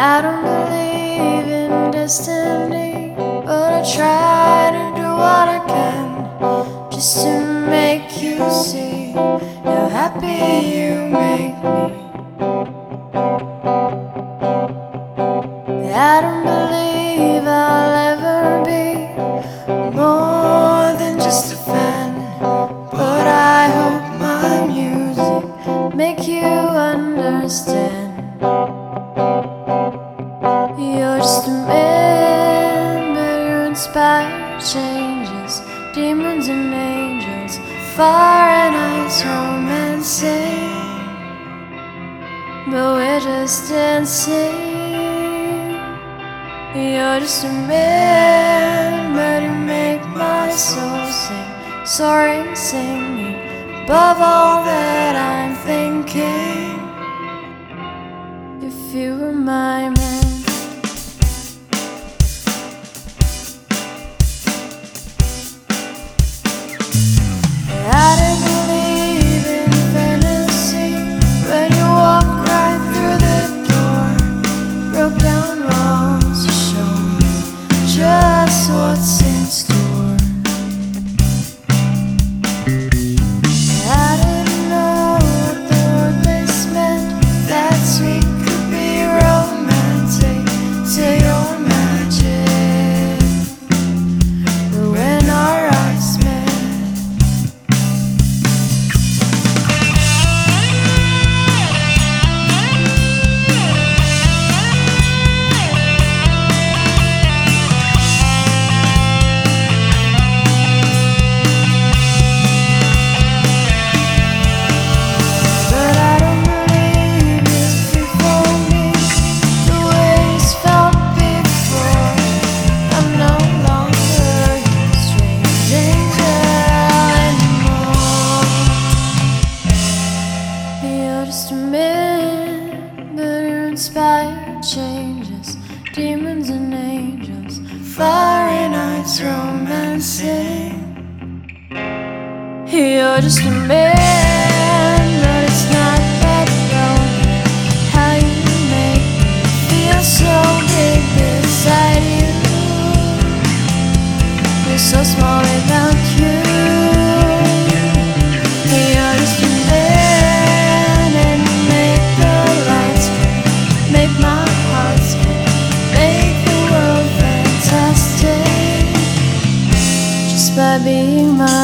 I don't believe in destiny, but I try to do what I can just to make you see how happy you make me. I don't believe. But changes, demons and angels, fire and ice romancing. But we're just dancing. You're just a man, but you make my soul sing, soaring, singing above all that I'm thinking. If you were my man. just a minute, but you inspired changes. Demons and angels, fiery nights romancing. You're just a man, but it's not that lonely. How you make me feel so big beside you. feel so small without you. 明白